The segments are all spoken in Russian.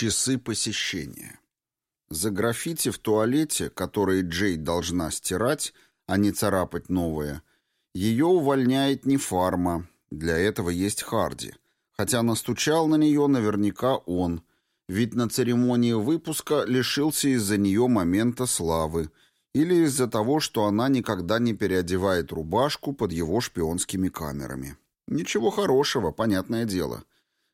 Часы посещения. За граффити в туалете, которые Джейд должна стирать, а не царапать новое, ее увольняет не фарма, для этого есть Харди. Хотя настучал на нее наверняка он, ведь на церемонии выпуска лишился из-за нее момента славы или из-за того, что она никогда не переодевает рубашку под его шпионскими камерами. Ничего хорошего, понятное дело.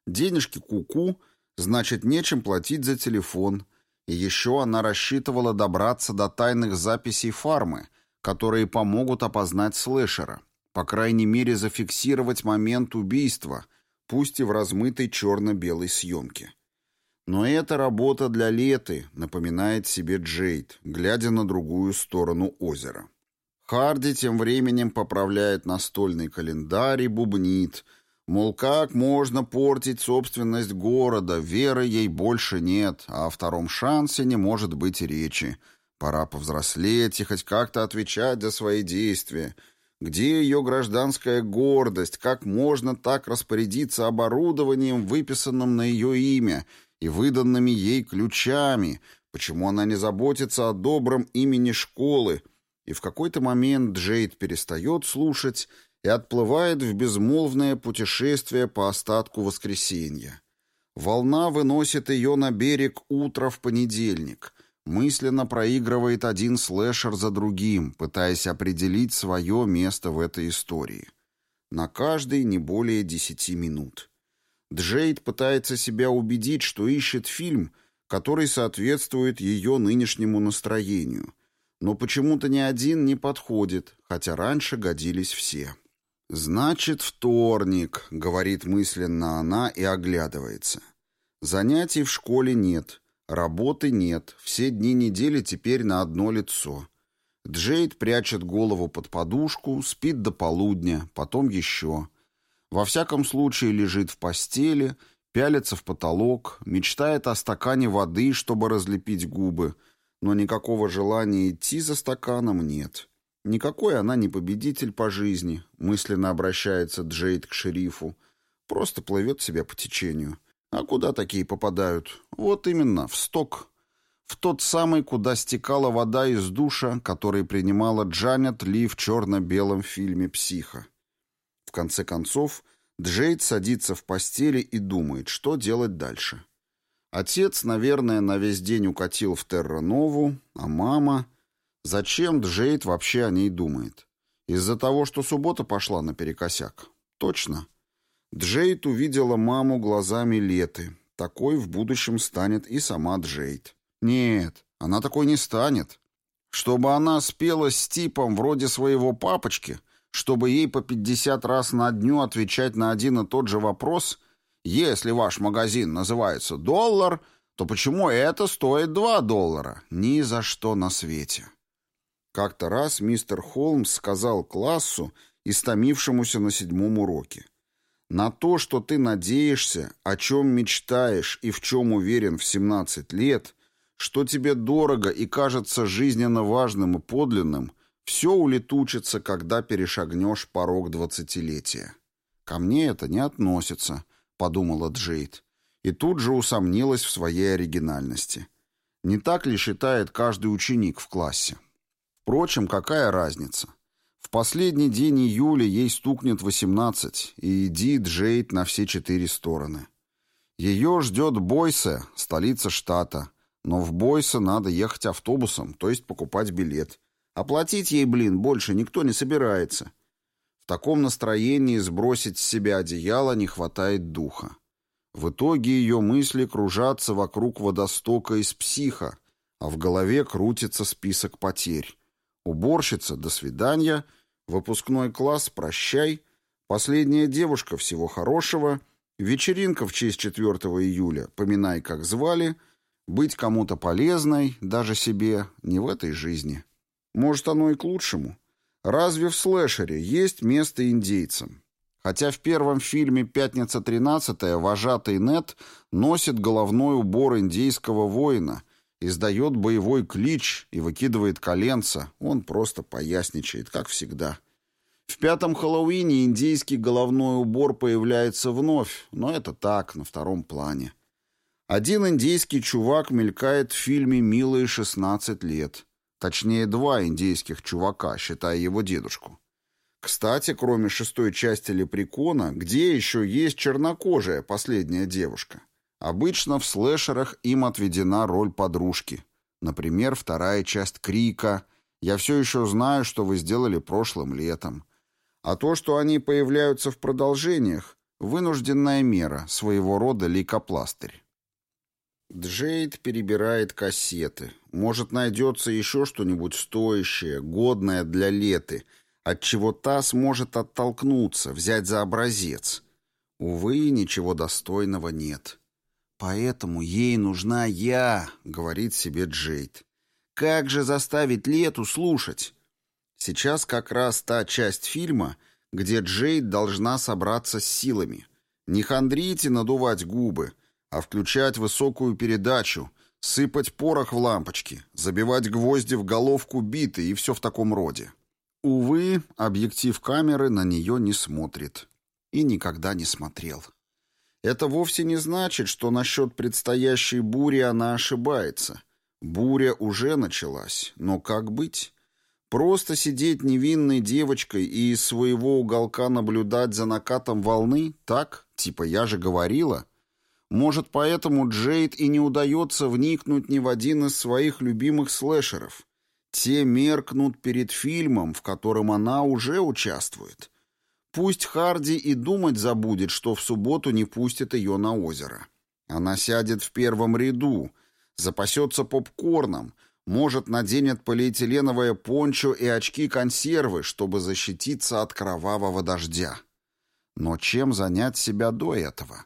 Денежки куку -ку, Значит, нечем платить за телефон. И еще она рассчитывала добраться до тайных записей фармы, которые помогут опознать слэшера. По крайней мере, зафиксировать момент убийства, пусть и в размытой черно-белой съемке. Но это работа для Леты, напоминает себе Джейд, глядя на другую сторону озера. Харди тем временем поправляет настольный календарь и бубнит – Мол, как можно портить собственность города, веры ей больше нет, а о втором шансе не может быть речи. Пора повзрослеть и хоть как-то отвечать за свои действия. Где ее гражданская гордость? Как можно так распорядиться оборудованием, выписанным на ее имя и выданными ей ключами? Почему она не заботится о добром имени школы? И в какой-то момент Джейд перестает слушать и отплывает в безмолвное путешествие по остатку воскресенья. Волна выносит ее на берег утро в понедельник, мысленно проигрывает один слэшер за другим, пытаясь определить свое место в этой истории. На каждый не более десяти минут. Джейд пытается себя убедить, что ищет фильм, который соответствует ее нынешнему настроению, но почему-то ни один не подходит, хотя раньше годились все. «Значит, вторник», — говорит мысленно она и оглядывается. «Занятий в школе нет, работы нет, все дни недели теперь на одно лицо». Джейд прячет голову под подушку, спит до полудня, потом еще. Во всяком случае лежит в постели, пялится в потолок, мечтает о стакане воды, чтобы разлепить губы, но никакого желания идти за стаканом нет. Никакой она не победитель по жизни, мысленно обращается Джейд к шерифу. Просто плывет себя по течению. А куда такие попадают? Вот именно, в сток. В тот самый, куда стекала вода из душа, который принимала Джанет Ли в черно-белом фильме «Психа». В конце концов, Джейд садится в постели и думает, что делать дальше. Отец, наверное, на весь день укатил в Терра-Нову, а мама... Зачем Джейд вообще о ней думает? Из-за того, что суббота пошла наперекосяк? Точно. Джейд увидела маму глазами Леты. Такой в будущем станет и сама Джейд. Нет, она такой не станет. Чтобы она спела с типом вроде своего папочки, чтобы ей по 50 раз на дню отвечать на один и тот же вопрос, если ваш магазин называется «доллар», то почему это стоит 2 доллара? Ни за что на свете. Как-то раз мистер Холмс сказал классу, истомившемуся на седьмом уроке. «На то, что ты надеешься, о чем мечтаешь и в чем уверен в 17 лет, что тебе дорого и кажется жизненно важным и подлинным, все улетучится, когда перешагнешь порог двадцатилетия». «Ко мне это не относится», — подумала Джейд, и тут же усомнилась в своей оригинальности. Не так ли считает каждый ученик в классе? Впрочем, какая разница? В последний день июля ей стукнет 18, и иди Джейд на все четыре стороны. Ее ждет Бойсе, столица штата, но в Бойсе надо ехать автобусом, то есть покупать билет. Оплатить ей, блин, больше никто не собирается. В таком настроении сбросить с себя одеяло не хватает духа. В итоге ее мысли кружатся вокруг водостока из психа, а в голове крутится список потерь. Уборщица «до свидания», выпускной класс «прощай», последняя девушка «всего хорошего», вечеринка в честь 4 июля «поминай, как звали», быть кому-то полезной, даже себе, не в этой жизни. Может, оно и к лучшему. Разве в слэшере есть место индейцам? Хотя в первом фильме «Пятница 13 вожатый Нет носит головной убор индейского воина – издает боевой клич и выкидывает коленца, он просто поясничает, как всегда. В пятом Хэллоуине индийский головной убор появляется вновь, но это так, на втором плане. Один индейский чувак мелькает в фильме «Милые 16 лет». Точнее, два индейских чувака, считая его дедушку. Кстати, кроме шестой части «Лепрекона», где еще есть чернокожая последняя девушка? Обычно в слэшерах им отведена роль подружки. Например, вторая часть «Крика», «Я все еще знаю, что вы сделали прошлым летом». А то, что они появляются в продолжениях, вынужденная мера, своего рода лейкопластырь. Джейд перебирает кассеты. Может, найдется еще что-нибудь стоящее, годное для леты, от чего та сможет оттолкнуться, взять за образец. Увы, ничего достойного нет. «Поэтому ей нужна я», — говорит себе Джейд. «Как же заставить Лету слушать?» Сейчас как раз та часть фильма, где Джейд должна собраться с силами. Не хандрите надувать губы, а включать высокую передачу, сыпать порох в лампочки, забивать гвозди в головку биты и все в таком роде. Увы, объектив камеры на нее не смотрит. И никогда не смотрел. Это вовсе не значит, что насчет предстоящей бури она ошибается. Буря уже началась, но как быть? Просто сидеть невинной девочкой и из своего уголка наблюдать за накатом волны? Так? Типа я же говорила? Может, поэтому Джейд и не удается вникнуть ни в один из своих любимых слэшеров. Те меркнут перед фильмом, в котором она уже участвует. Пусть Харди и думать забудет, что в субботу не пустит ее на озеро. Она сядет в первом ряду, запасется попкорном, может, наденет полиэтиленовое пончо и очки-консервы, чтобы защититься от кровавого дождя. Но чем занять себя до этого?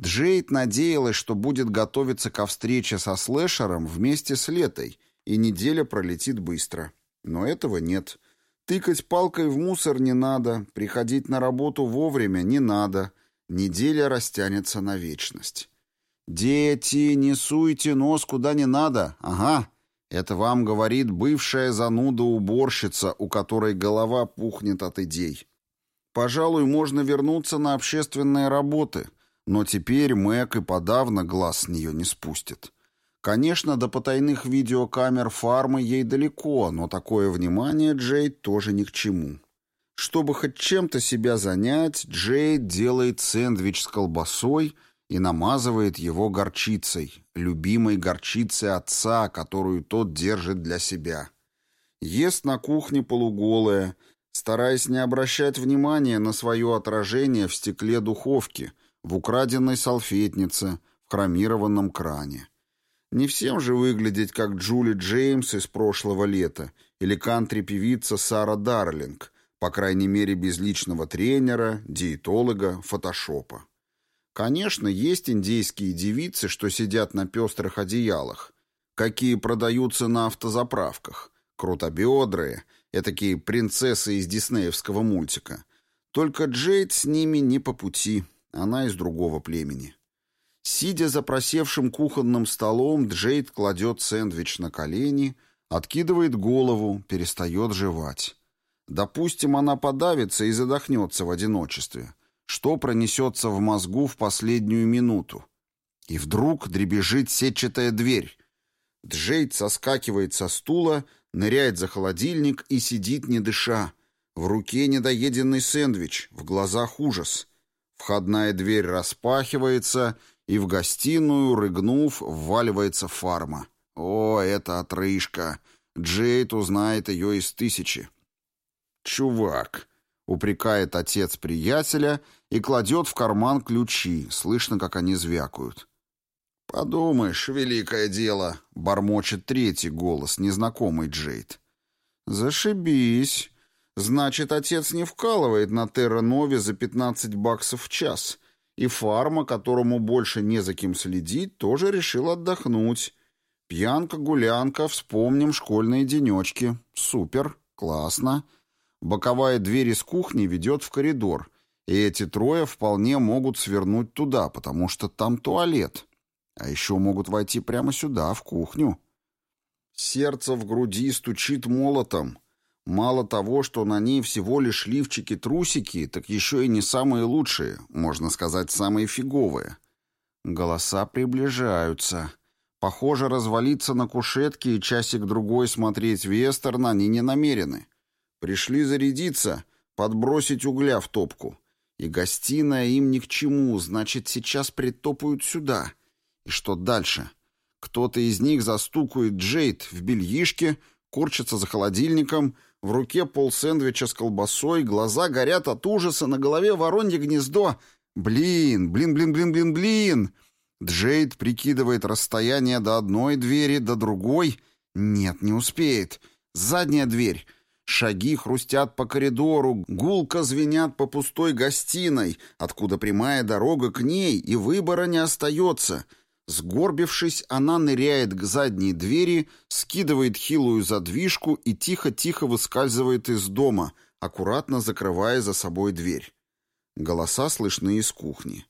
Джейд надеялась, что будет готовиться ко встрече со слэшером вместе с Летой, и неделя пролетит быстро. Но этого нет. — Тыкать палкой в мусор не надо, приходить на работу вовремя не надо. Неделя растянется на вечность. «Дети, не суйте нос куда не надо. Ага». Это вам говорит бывшая зануда-уборщица, у которой голова пухнет от идей. Пожалуй, можно вернуться на общественные работы, но теперь Мэг и подавно глаз с нее не спустит. Конечно, до потайных видеокамер фармы ей далеко, но такое внимание Джейд тоже ни к чему. Чтобы хоть чем-то себя занять, Джейд делает сэндвич с колбасой и намазывает его горчицей, любимой горчицей отца, которую тот держит для себя. Ест на кухне полуголая, стараясь не обращать внимания на свое отражение в стекле духовки, в украденной салфетнице, в хромированном кране. Не всем же выглядеть как Джули Джеймс из прошлого лета или кантри-певица Сара Дарлинг, по крайней мере без личного тренера, диетолога, фотошопа. Конечно, есть индейские девицы, что сидят на пестрых одеялах, какие продаются на автозаправках, крутобедрые, этакие принцессы из диснеевского мультика. Только Джейд с ними не по пути, она из другого племени. Сидя за просевшим кухонным столом, Джейд кладет сэндвич на колени, откидывает голову, перестает жевать. Допустим, она подавится и задохнется в одиночестве. Что пронесется в мозгу в последнюю минуту? И вдруг дребезжит сетчатая дверь. Джейд соскакивает со стула, ныряет за холодильник и сидит не дыша. В руке недоеденный сэндвич, в глазах ужас. Входная дверь распахивается, и в гостиную, рыгнув, вваливается фарма. О, это отрыжка. Джейд узнает ее из тысячи. «Чувак», — упрекает отец приятеля и кладет в карман ключи, слышно, как они звякают. «Подумаешь, великое дело», — бормочет третий голос, незнакомый Джейд. «Зашибись. Значит, отец не вкалывает на Терра-Нове за 15 баксов в час» И фарма, которому больше не за кем следить, тоже решил отдохнуть. Пьянка-гулянка, вспомним школьные денечки. Супер, классно. Боковая дверь из кухни ведет в коридор, и эти трое вполне могут свернуть туда, потому что там туалет. А еще могут войти прямо сюда, в кухню. Сердце в груди стучит молотом. Мало того, что на ней всего лишь лифчики-трусики, так еще и не самые лучшие, можно сказать, самые фиговые. Голоса приближаются. Похоже, развалиться на кушетке и часик-другой смотреть вестерн они не намерены. Пришли зарядиться, подбросить угля в топку. И гостиная им ни к чему, значит, сейчас притопают сюда. И что дальше? Кто-то из них застукает Джейд в бельишке, корчится за холодильником, в руке пол сэндвича с колбасой, глаза горят от ужаса, на голове воронье гнездо. Блин, блин, блин, блин, блин, блин. Джейд прикидывает расстояние до одной двери, до другой. Нет, не успеет. Задняя дверь. Шаги хрустят по коридору, гулко звенят по пустой гостиной, откуда прямая дорога к ней, и выбора не остается. Сгорбившись, она ныряет к задней двери, скидывает хилую задвижку и тихо-тихо выскальзывает из дома, аккуратно закрывая за собой дверь. Голоса слышны из кухни.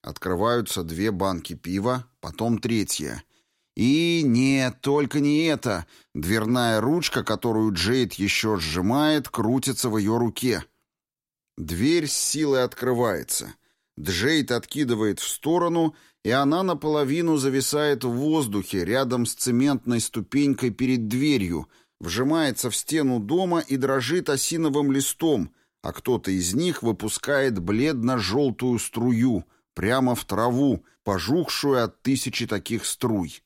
Открываются две банки пива, потом третья. И нет, только не это. Дверная ручка, которую Джейд еще сжимает, крутится в ее руке. Дверь с силой открывается. Джейд откидывает в сторону, и она наполовину зависает в воздухе рядом с цементной ступенькой перед дверью, вжимается в стену дома и дрожит осиновым листом, а кто-то из них выпускает бледно-желтую струю — прямо в траву, пожухшую от тысячи таких струй.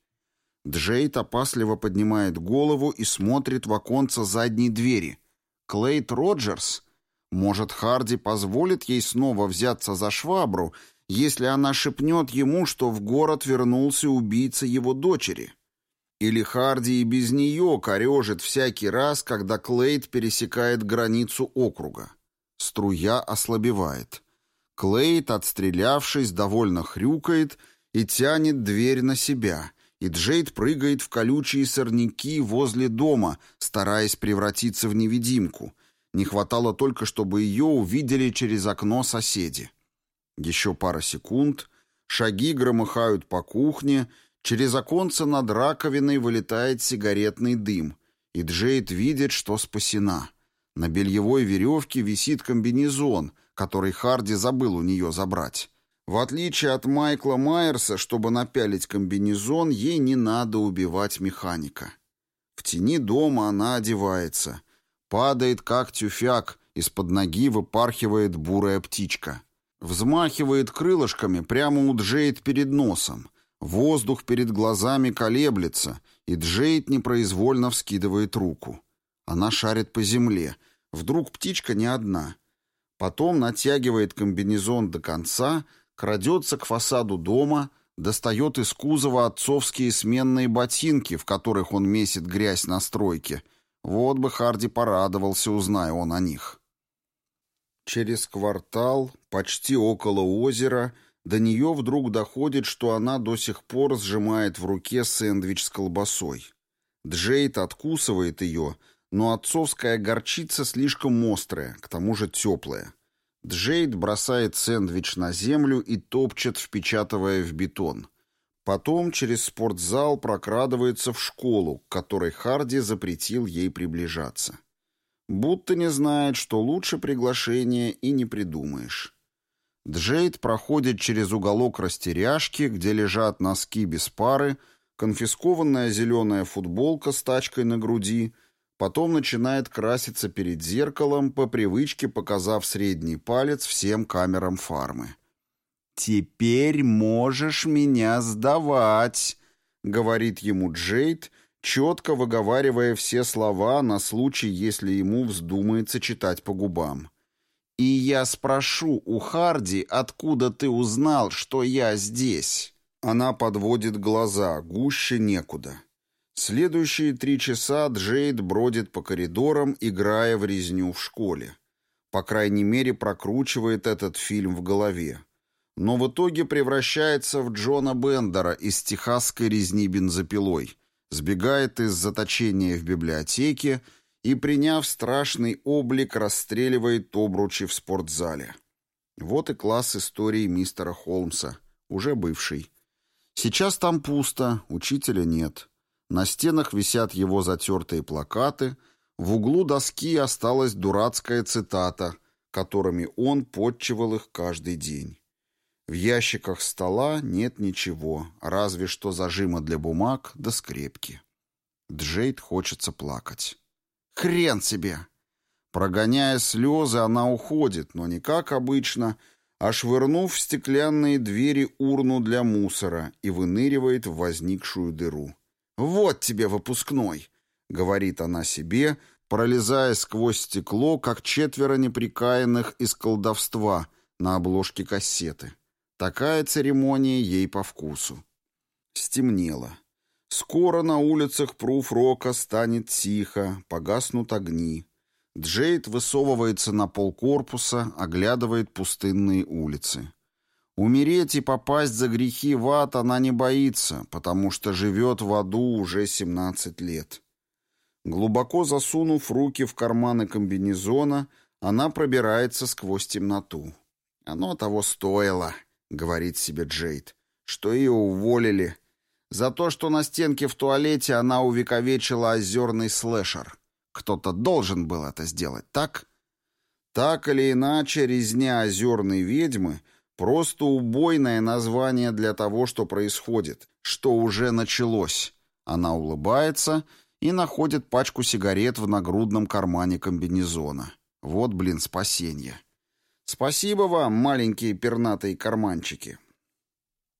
Джейд опасливо поднимает голову и смотрит в оконце задней двери. Клейт Роджерс? Может, Харди позволит ей снова взяться за швабру, если она шепнет ему, что в город вернулся убийца его дочери? Или Харди и без нее корежит всякий раз, когда Клейт пересекает границу округа? Струя ослабевает. Клейт, отстрелявшись, довольно хрюкает и тянет дверь на себя, и Джейд прыгает в колючие сорняки возле дома, стараясь превратиться в невидимку. Не хватало только, чтобы ее увидели через окно соседи. Еще пара секунд, шаги громыхают по кухне, через оконце над раковиной вылетает сигаретный дым, и Джейд видит, что спасена. На бельевой веревке висит комбинезон — который Харди забыл у нее забрать. В отличие от Майкла Майерса, чтобы напялить комбинезон, ей не надо убивать механика. В тени дома она одевается. Падает, как тюфяк, из-под ноги выпархивает бурая птичка. Взмахивает крылышками прямо у Джейд перед носом. Воздух перед глазами колеблется, и Джейд непроизвольно вскидывает руку. Она шарит по земле. Вдруг птичка не одна. Потом натягивает комбинезон до конца, крадется к фасаду дома, достает из кузова отцовские сменные ботинки, в которых он месит грязь на стройке. Вот бы Харди порадовался, узная он о них. Через квартал, почти около озера, до нее вдруг доходит, что она до сих пор сжимает в руке сэндвич с колбасой. Джейд откусывает ее — но отцовская горчица слишком острая, к тому же теплая. Джейд бросает сэндвич на землю и топчет, впечатывая в бетон. Потом через спортзал прокрадывается в школу, к которой Харди запретил ей приближаться. Будто не знает, что лучше приглашения и не придумаешь. Джейд проходит через уголок растеряшки, где лежат носки без пары, конфискованная зеленая футболка с тачкой на груди — Потом начинает краситься перед зеркалом, по привычке показав средний палец всем камерам фармы. «Теперь можешь меня сдавать», — говорит ему Джейд, четко выговаривая все слова на случай, если ему вздумается читать по губам. «И я спрошу у Харди, откуда ты узнал, что я здесь?» Она подводит глаза, гуще некуда. Следующие три часа Джейд бродит по коридорам, играя в резню в школе. По крайней мере, прокручивает этот фильм в голове. Но в итоге превращается в Джона Бендера из техасской резни бензопилой, сбегает из заточения в библиотеке и, приняв страшный облик, расстреливает обручи в спортзале. Вот и класс истории мистера Холмса, уже бывший. Сейчас там пусто, учителя нет. На стенах висят его затертые плакаты, в углу доски осталась дурацкая цитата, которыми он подчивал их каждый день. В ящиках стола нет ничего, разве что зажима для бумаг да скрепки. Джейд хочется плакать. «Хрен себе!» Прогоняя слезы, она уходит, но не как обычно, а швырнув в стеклянные двери урну для мусора и выныривает в возникшую дыру. «Вот тебе выпускной!» — говорит она себе, пролезая сквозь стекло, как четверо неприкаянных из колдовства на обложке кассеты. Такая церемония ей по вкусу. Стемнело. Скоро на улицах Пруфрока станет тихо, погаснут огни. Джейд высовывается на пол корпуса, оглядывает пустынные улицы. Умереть и попасть за грехи в ад она не боится, потому что живет в аду уже 17 лет. Глубоко засунув руки в карманы комбинезона, она пробирается сквозь темноту. «Оно того стоило», — говорит себе Джейд, — «что ее уволили. За то, что на стенке в туалете она увековечила озерный слэшер». Кто-то должен был это сделать, так? Так или иначе, резня озерной ведьмы — просто убойное название для того, что происходит, что уже началось. Она улыбается и находит пачку сигарет в нагрудном кармане комбинезона. Вот, блин, спасение. Спасибо вам, маленькие пернатые карманчики.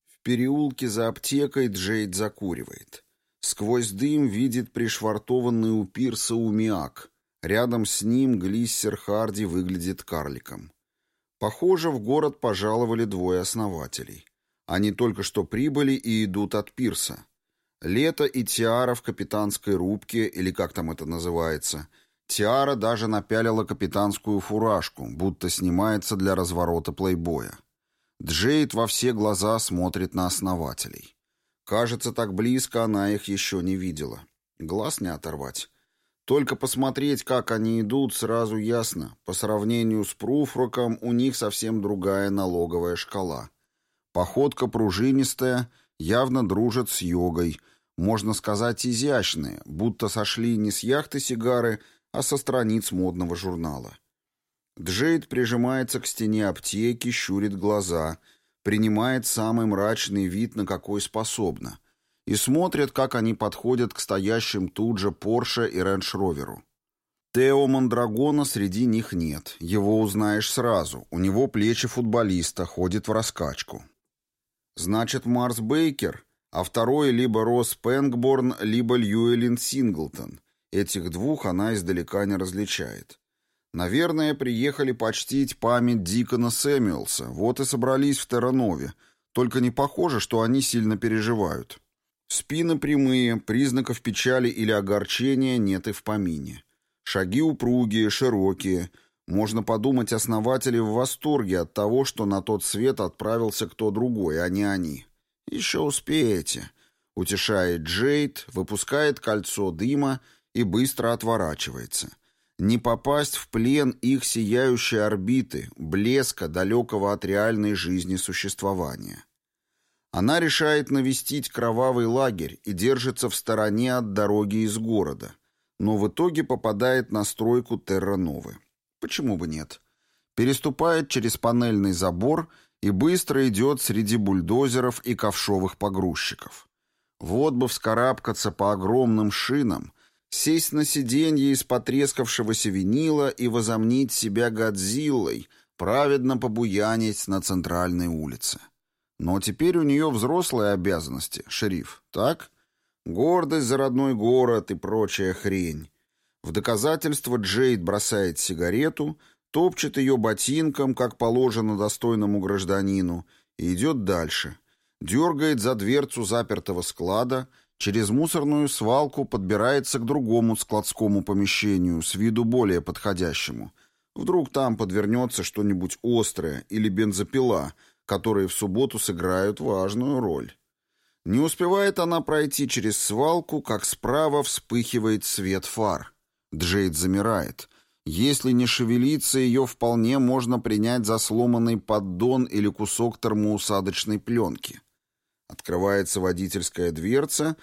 В переулке за аптекой Джейд закуривает. Сквозь дым видит пришвартованный у пирса умиак. Рядом с ним глиссер Харди выглядит карликом. Похоже, в город пожаловали двое основателей. Они только что прибыли и идут от пирса. Лето и Тиара в капитанской рубке, или как там это называется. Тиара даже напялила капитанскую фуражку, будто снимается для разворота плейбоя. Джейд во все глаза смотрит на основателей. Кажется, так близко она их еще не видела. Глаз не оторвать. Только посмотреть, как они идут, сразу ясно. По сравнению с Пруфроком у них совсем другая налоговая шкала. Походка пружинистая, явно дружат с йогой. Можно сказать, изящные, будто сошли не с яхты сигары, а со страниц модного журнала. Джейд прижимается к стене аптеки, щурит глаза — принимает самый мрачный вид, на какой способна, и смотрит, как они подходят к стоящим тут же Порше и Рейндж-Роверу. Тео Мандрагона среди них нет, его узнаешь сразу, у него плечи футболиста, ходит в раскачку. Значит, Марс Бейкер, а второй либо Росс Пенгборн, либо Льюэлин Синглтон. Этих двух она издалека не различает. Наверное, приехали почтить память Дикона Сэмюэлса, вот и собрались в Терранове, только не похоже, что они сильно переживают. Спины прямые, признаков печали или огорчения нет и в помине. Шаги упругие, широкие. Можно подумать, основатели в восторге от того, что на тот свет отправился кто другой, а не они. «Еще успеете», — утешает Джейд, выпускает кольцо дыма и быстро отворачивается — не попасть в плен их сияющей орбиты, блеска, далекого от реальной жизни существования. Она решает навестить кровавый лагерь и держится в стороне от дороги из города, но в итоге попадает на стройку Терра-Новы. Почему бы нет? Переступает через панельный забор и быстро идет среди бульдозеров и ковшовых погрузчиков. Вот бы вскарабкаться по огромным шинам, Сесть на сиденье из потрескавшегося винила и возомнить себя Годзиллой, праведно побуянить на центральной улице. Но теперь у нее взрослые обязанности, шериф, так? Гордость за родной город и прочая хрень. В доказательство Джейд бросает сигарету, топчет ее ботинком, как положено достойному гражданину, и идет дальше. Дергает за дверцу запертого склада — Через мусорную свалку подбирается к другому складскому помещению, с виду более подходящему. Вдруг там подвернется что-нибудь острое или бензопила, которые в субботу сыграют важную роль. Не успевает она пройти через свалку, как справа вспыхивает свет фар. Джейд замирает. Если не шевелиться, ее вполне можно принять за сломанный поддон или кусок термоусадочной пленки. Открывается водительская дверца,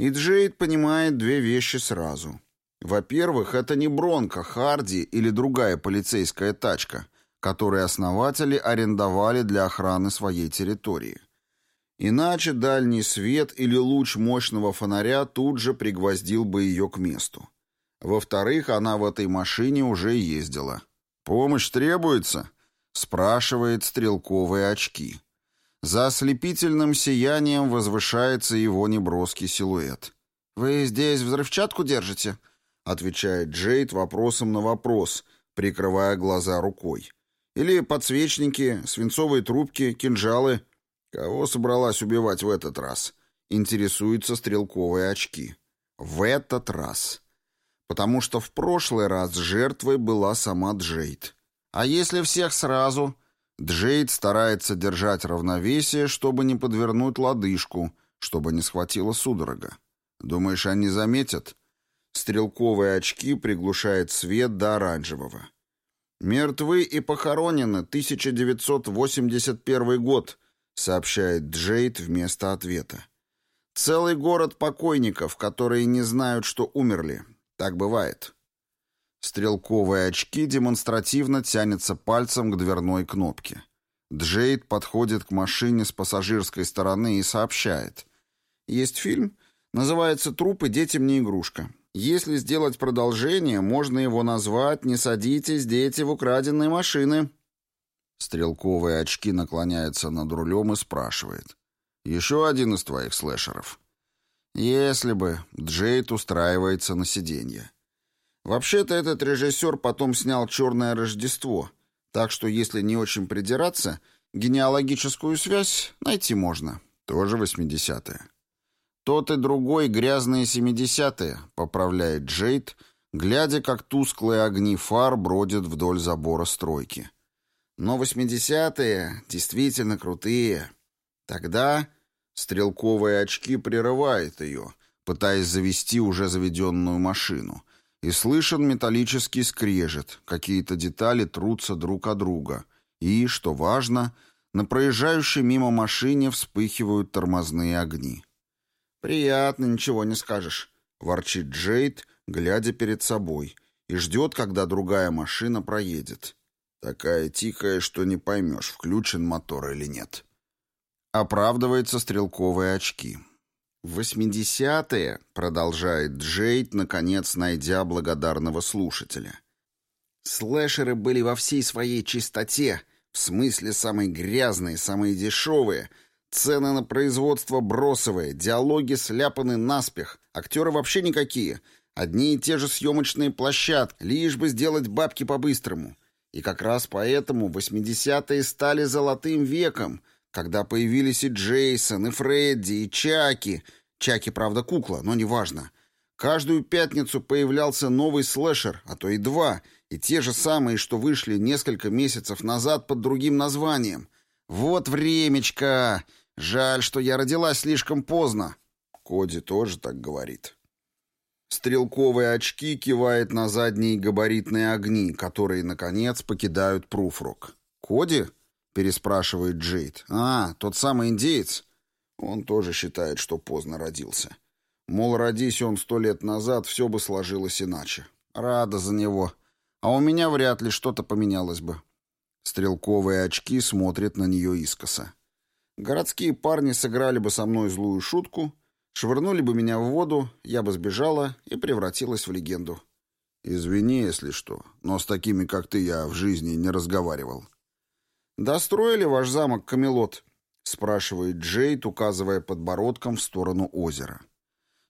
и Джейд понимает две вещи сразу. Во-первых, это не Бронко, Харди или другая полицейская тачка, который основатели арендовали для охраны своей территории. Иначе дальний свет или луч мощного фонаря тут же пригвоздил бы ее к месту. Во-вторых, она в этой машине уже ездила. «Помощь требуется?» — спрашивает стрелковые очки. За ослепительным сиянием возвышается его неброский силуэт. «Вы здесь взрывчатку держите?» — отвечает Джейд вопросом на вопрос, прикрывая глаза рукой. «Или подсвечники, свинцовые трубки, кинжалы?» «Кого собралась убивать в этот раз?» — интересуются стрелковые очки. «В этот раз». Потому что в прошлый раз жертвой была сама Джейд. «А если всех сразу?» Джейд старается держать равновесие, чтобы не подвернуть лодыжку, чтобы не схватила судорога. «Думаешь, они заметят?» Стрелковые очки приглушает свет до оранжевого. «Мертвы и похоронены, 1981 год», сообщает Джейд вместо ответа. Целый город покойников, которые не знают, что умерли. Так бывает. Стрелковые очки демонстративно тянется пальцем к дверной кнопке. Джейд подходит к машине с пассажирской стороны и сообщает. Есть фильм, называется «Трупы детям не игрушка». Если сделать продолжение, можно его назвать «Не садитесь, дети, в украденные машины». Стрелковые очки наклоняется над рулем и спрашивает. «Еще один из твоих слэшеров?» «Если бы...» Джейд устраивается на сиденье. Вообще-то этот режиссер потом снял «Черное Рождество», так что, если не очень придираться, генеалогическую связь найти можно. Тоже восьмидесятые. Тот и другой грязные семидесятые, поправляет Джейд, глядя, как тусклые огни фар бродят вдоль забора стройки. Но восьмидесятые действительно крутые. Тогда стрелковые очки прерывает ее, пытаясь завести уже заведенную машину. И слышен металлический скрежет, какие-то детали трутся друг от друга. И, что важно, на проезжающей мимо машине вспыхивают тормозные огни. «Приятно, ничего не скажешь», — ворчит Джейд, глядя перед собой, и ждет, когда другая машина проедет. Такая тихая, что не поймешь, включен мотор или нет. Оправдывается стрелковые очки. В продолжает Джейд, наконец найдя благодарного слушателя. Слэшеры были во всей своей чистоте, в смысле самые грязные, самые дешевые, цены на производство бросовые, диалоги сляпаны наспех, актеры вообще никакие, одни и те же съемочные площадки, лишь бы сделать бабки по-быстрому — и как раз поэтому 80-е стали золотым веком, когда появились и Джейсон, и Фредди, и Чаки. Чаки, правда, кукла, но неважно. Каждую пятницу появлялся новый слэшер, а то и два, и те же самые, что вышли несколько месяцев назад под другим названием. Вот времечко! Жаль, что я родилась слишком поздно. Коди тоже так говорит. Стрелковые очки кивает на задние габаритные огни, которые, наконец, покидают Пруфрок. «Коди?» — переспрашивает Джейд. «А, тот самый индеец?» Он тоже считает, что поздно родился. Мол, родись он сто лет назад, все бы сложилось иначе. Рада за него. А у меня вряд ли что-то поменялось бы. Стрелковые очки смотрят на нее искоса. Городские парни сыграли бы со мной злую шутку — Швырнули бы меня в воду, я бы сбежала и превратилась в легенду. Извини, если что, но с такими, как ты, я в жизни не разговаривал. «Достроили ваш замок, Камелот?» — спрашивает Джейд, указывая подбородком в сторону озера.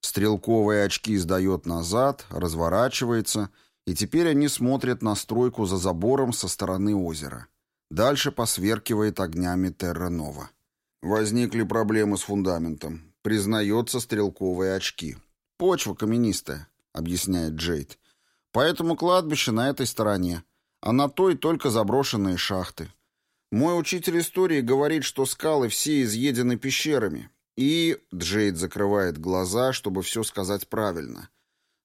Стрелковые очки сдает назад, разворачивается, и теперь они смотрят на стройку за забором со стороны озера. Дальше посверкивает огнями Терра-Нова. Возникли проблемы с фундаментом. Признается стрелковые очки. «Почва каменистая», — объясняет Джейд. «Поэтому кладбище на этой стороне, а на той только заброшенные шахты. Мой учитель истории говорит, что скалы все изъедены пещерами. И...» — Джейд закрывает глаза, чтобы все сказать правильно.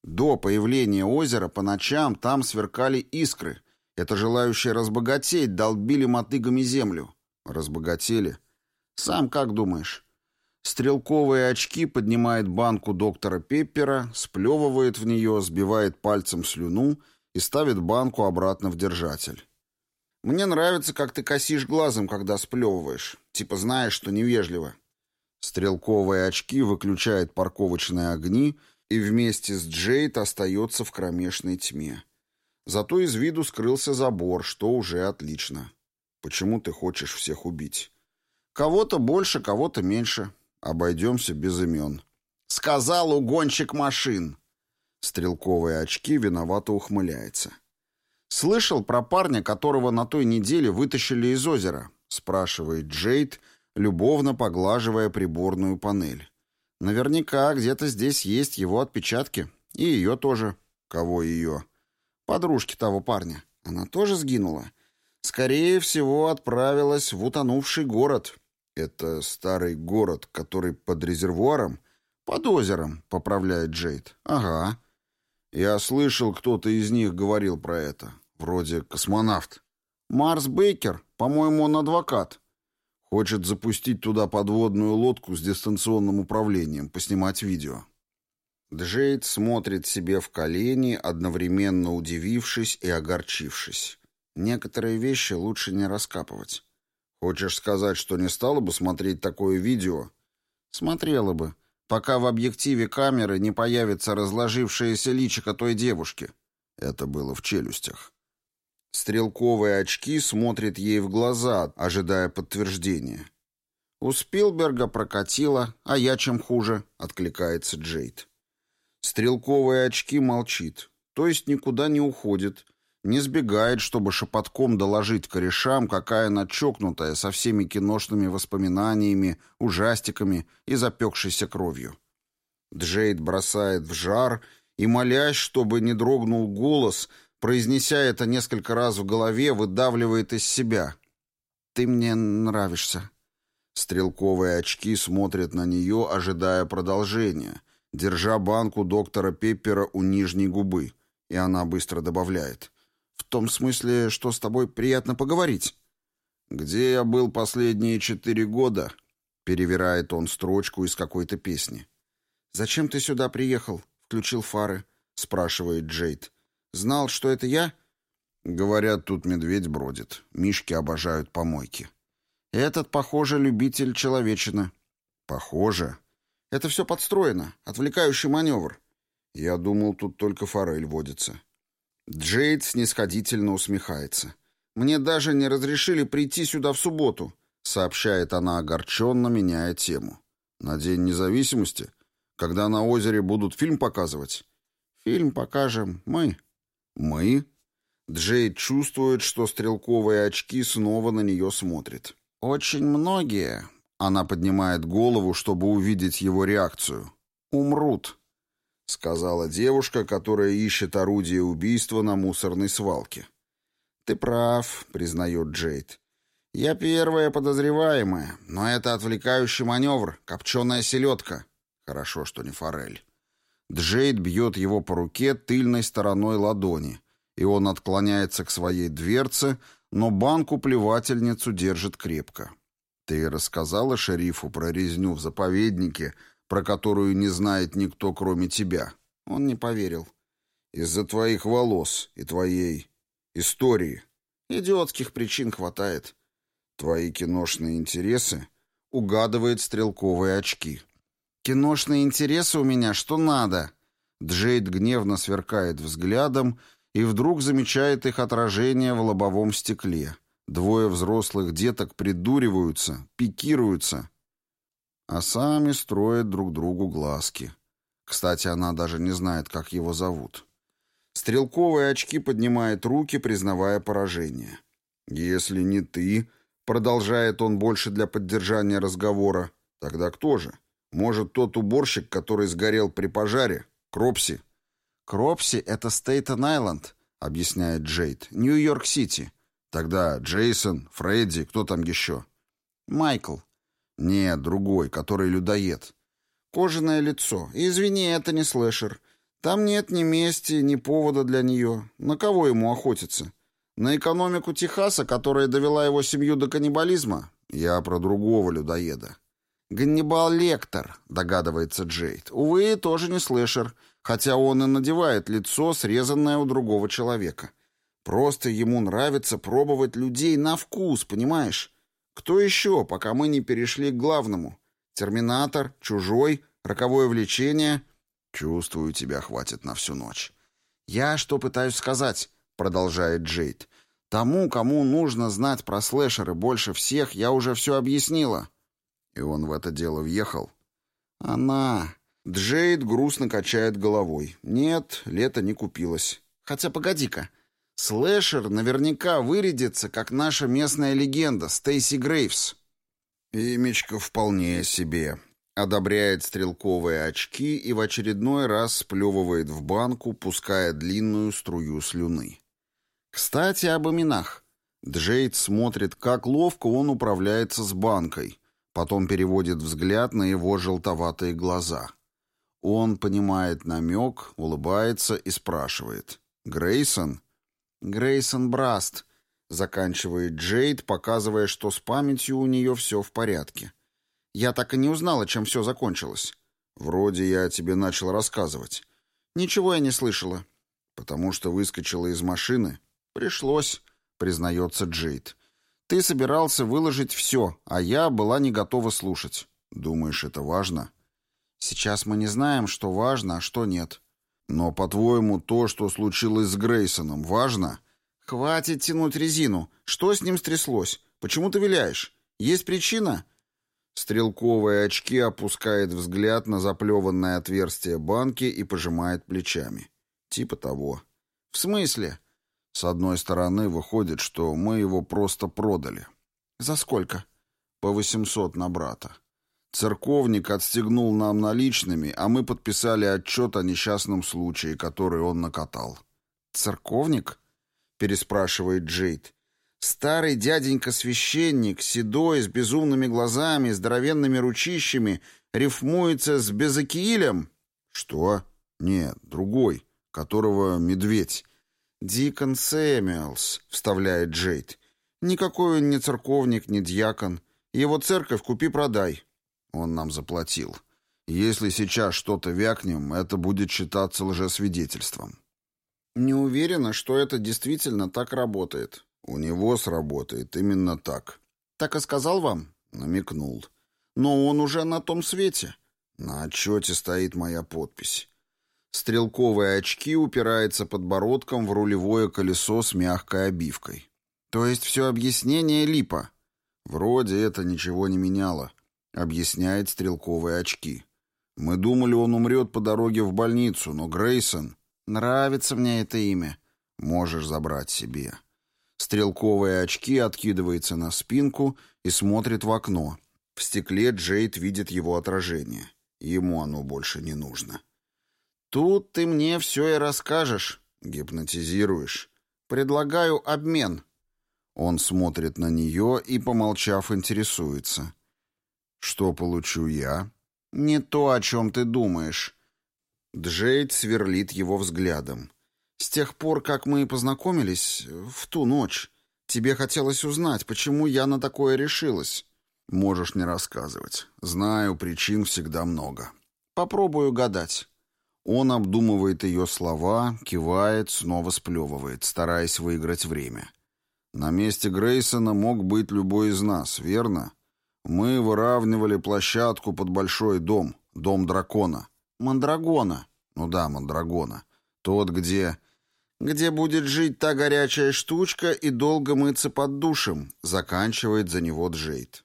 «До появления озера по ночам там сверкали искры. Это желающие разбогатеть долбили мотыгами землю». «Разбогатели?» «Сам как думаешь?» Стрелковые очки поднимает банку доктора Пеппера, сплевывает в нее, сбивает пальцем слюну и ставит банку обратно в держатель. Мне нравится, как ты косишь глазом, когда сплевываешь. Типа знаешь, что невежливо. Стрелковые очки выключает парковочные огни и вместе с Джейд остается в кромешной тьме. Зато из виду скрылся забор, что уже отлично. Почему ты хочешь всех убить? Кого-то больше, кого-то меньше. Обойдемся без имен. Сказал угонщик машин. Стрелковые очки виновато ухмыляется. «Слышал про парня, которого на той неделе вытащили из озера?» спрашивает Джейд, любовно поглаживая приборную панель. «Наверняка где-то здесь есть его отпечатки. И ее тоже». «Кого ее?» «Подружки того парня. Она тоже сгинула?» «Скорее всего, отправилась в утонувший город». «Это старый город, который под резервуаром?» «Под озером», — поправляет Джейд. «Ага». «Я слышал, кто-то из них говорил про это. Вроде космонавт. Марс Бейкер, по-моему, он адвокат. Хочет запустить туда подводную лодку с дистанционным управлением, поснимать видео. Джейд смотрит себе в колени, одновременно удивившись и огорчившись. Некоторые вещи лучше не раскапывать. Хочешь сказать, что не стала бы смотреть такое видео? Смотрела бы, пока в объективе камеры не появится разложившееся личико той девушки. Это было в челюстях. Стрелковые очки смотрят ей в глаза, ожидая подтверждения. «У Спилберга прокатило, а я чем хуже», — откликается Джейд. Стрелковые очки молчит, то есть никуда не уходит, не сбегает, чтобы шепотком доложить корешам, какая она чокнутая со всеми киношными воспоминаниями, ужастиками и запекшейся кровью. Джейд бросает в жар и, молясь, чтобы не дрогнул голос, Произнеся это несколько раз в голове, выдавливает из себя. «Ты мне нравишься». Стрелковые очки смотрят на нее, ожидая продолжения, держа банку доктора Пеппера у нижней губы, и она быстро добавляет. «В том смысле, что с тобой приятно поговорить». «Где я был последние четыре года?» Перевирает он строчку из какой-то песни. «Зачем ты сюда приехал?» Включил фары. Спрашивает Джейд. Знал, что это я? Говорят, тут медведь бродит. Мишки обожают помойки. Этот, похоже, любитель человечины. Похоже. Это все подстроено. Отвлекающий маневр. Я думал, тут только форель водится. Джейд снисходительно усмехается. «Мне даже не разрешили прийти сюда в субботу», — сообщает она огорченно, меняя тему. «На День независимости? Когда на озере будут фильм показывать?» «Фильм покажем мы», «Мы?» Джейд чувствует, что стрелковые очки снова на нее смотрят. «Очень многие...» Она поднимает голову, чтобы увидеть его реакцию. «Умрут», — сказала девушка, которая ищет орудие убийства на мусорной свалке. «Ты прав», — признает Джейд. «Я первая подозреваемая, но это отвлекающий маневр, копченая селедка. Хорошо, что не форель». Джейд бьет его по руке тыльной стороной ладони, и он отклоняется к своей дверце, но банку-плевательницу держит крепко. «Ты рассказала шерифу про резню в заповеднике, про которую не знает никто, кроме тебя?» Он не поверил. «Из-за твоих волос и твоей истории. Идиотских причин хватает. Твои киношные интересы угадывает стрелковые очки». «Киношные интересы у меня что надо?» Джейд гневно сверкает взглядом и вдруг замечает их отражение в лобовом стекле. Двое взрослых деток придуриваются, пикируются, а сами строят друг другу глазки. Кстати, она даже не знает, как его зовут. Стрелковые очки поднимает руки, признавая поражение. «Если не ты», — продолжает он больше для поддержания разговора, — «тогда кто же?» Может, тот уборщик, который сгорел при пожаре? Кропси?» «Кропси — это Стейтен-Айленд», — объясняет Джейд. «Нью-Йорк-Сити». «Тогда Джейсон, Фредди, кто там еще?» «Майкл». «Нет, другой, который людоед». «Кожаное лицо. Извини, это не слэшер. Там нет ни мести, ни повода для нее. На кого ему охотиться? На экономику Техаса, которая довела его семью до каннибализма? Я про другого людоеда. «Ганнибал Лектор», — догадывается Джейд. «Увы, тоже не слэшер, хотя он и надевает лицо, срезанное у другого человека. Просто ему нравится пробовать людей на вкус, понимаешь? Кто еще, пока мы не перешли к главному? Терминатор, чужой, роковое влечение. Чувствую, тебя хватит на всю ночь. Я что пытаюсь сказать, продолжает Джейд. Тому, кому нужно знать про слэшеры больше всех, я уже все объяснила. И он в это дело въехал. Она... Джейд грустно качает головой. Нет, лето не купилось. Хотя погоди-ка. Слэшер наверняка вырядится, как наша местная легенда Стейси Грейвс. Имечко вполне себе. Одобряет стрелковые очки и в очередной раз сплевывает в банку, пуская длинную струю слюны. Кстати, об именах. Джейд смотрит, как ловко он управляется с банкой. Потом переводит взгляд на его желтоватые глаза. Он понимает намек, улыбается и спрашивает. «Грейсон?» «Грейсон Браст», — заканчивает Джейд, показывая, что с памятью у нее все в порядке. «Я так и не узнала, чем все закончилось». «Вроде я тебе начал рассказывать». «Ничего я не слышала». «Потому что выскочила из машины?» «Пришлось», — признается Джейд. Ты собирался выложить все, а я была не готова слушать. Думаешь, это важно? Сейчас мы не знаем, что важно, а что нет. Но, по-твоему, то, что случилось с Грейсоном, важно? Хватит тянуть резину. Что с ним стряслось? Почему ты виляешь? Есть причина? Стрелковые очки опускает взгляд на заплеванное отверстие банки и пожимает плечами. Типа того. В смысле? С одной стороны, выходит, что мы его просто продали. За сколько? По 800 на брата. Церковник отстегнул нам наличными, а мы подписали отчет о несчастном случае, который он накатал. «Церковник?» — переспрашивает Джейд. «Старый дяденька-священник, седой, с безумными глазами, здоровенными ручищами, рифмуется с Безакиилем?» «Что? Нет, другой, которого медведь. «Дикон Сэмюэлс», — вставляет Джейд. «Никакой он не церковник, не дьякон. Его церковь купи-продай». Он нам заплатил. Если сейчас что-то вякнем, это будет считаться лжесвидетельством. Не уверена, что это действительно так работает. У него сработает именно так. Так и сказал вам? Намекнул. Но он уже на том свете. На отчете стоит моя подпись. Стрелковые очки упирается подбородком в рулевое колесо с мягкой обивкой. То есть все объяснение липа. Вроде это ничего не меняло, объясняет стрелковые очки. Мы думали, он умрет по дороге в больницу, но Грейсон... Нравится мне это имя. Можешь забрать себе. Стрелковые очки откидывается на спинку и смотрит в окно. В стекле Джейд видит его отражение. Ему оно больше не нужно. «Тут ты мне все и расскажешь», — гипнотизируешь. «Предлагаю обмен». Он смотрит на нее и, помолчав, интересуется. «Что получу я?» «Не то, о чем ты думаешь». Джейд сверлит его взглядом. «С тех пор, как мы познакомились, в ту ночь, тебе хотелось узнать, почему я на такое решилась». «Можешь не рассказывать. Знаю, причин всегда много». «Попробую гадать». Он обдумывает ее слова, кивает, снова сплевывает, стараясь выиграть время. На месте Грейсона мог быть любой из нас, верно? Мы выравнивали площадку под большой дом, дом дракона. Мандрагона. Ну да, Мандрагона. Тот, где... Где будет жить та горячая штучка и долго мыться под душем, заканчивает за него Джейд.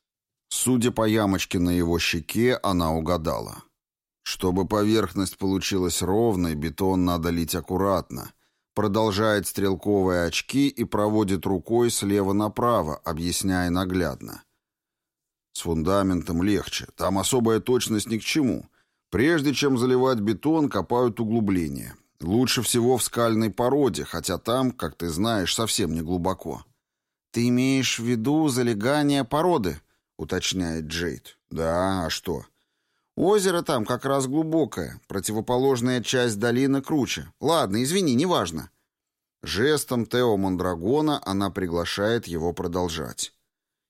Судя по ямочке на его щеке, она угадала. Чтобы поверхность получилась ровной, бетон надо лить аккуратно. Продолжает стрелковые очки и проводит рукой слева направо, объясняя наглядно. С фундаментом легче, там особая точность ни к чему. Прежде чем заливать бетон, копают углубления. Лучше всего в скальной породе, хотя там, как ты знаешь, совсем не глубоко. «Ты имеешь в виду залегание породы?» — уточняет Джейд. «Да, а что?» Озеро там как раз глубокое, противоположная часть долины круче. Ладно, извини, неважно. Жестом Тео Мандрагона она приглашает его продолжать.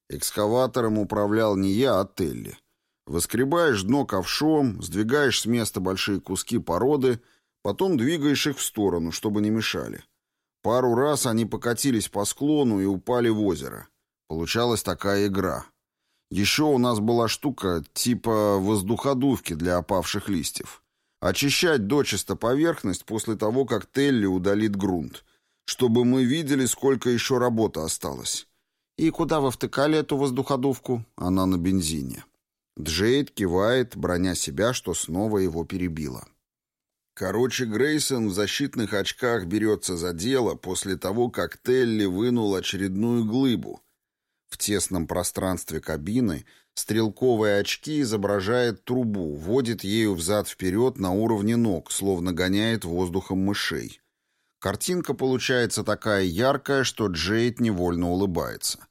Экскаватором управлял не я, а Телли. Воскребаешь дно ковшом, сдвигаешь с места большие куски породы, потом двигаешь их в сторону, чтобы не мешали. Пару раз они покатились по склону и упали в озеро. Получалась такая игра. Еще у нас была штука типа воздуходувки для опавших листьев. Очищать дочисто поверхность после того, как Телли удалит грунт, чтобы мы видели, сколько еще работы осталось. «И куда вы втыкали эту воздуходувку?» Она на бензине. Джейд кивает, броня себя, что снова его перебило. Короче, Грейсон в защитных очках берется за дело после того, как Телли вынул очередную глыбу. В тесном пространстве кабины стрелковые очки изображает трубу, водит ею взад-вперед на уровне ног, словно гоняет воздухом мышей. Картинка получается такая яркая, что Джейд невольно улыбается.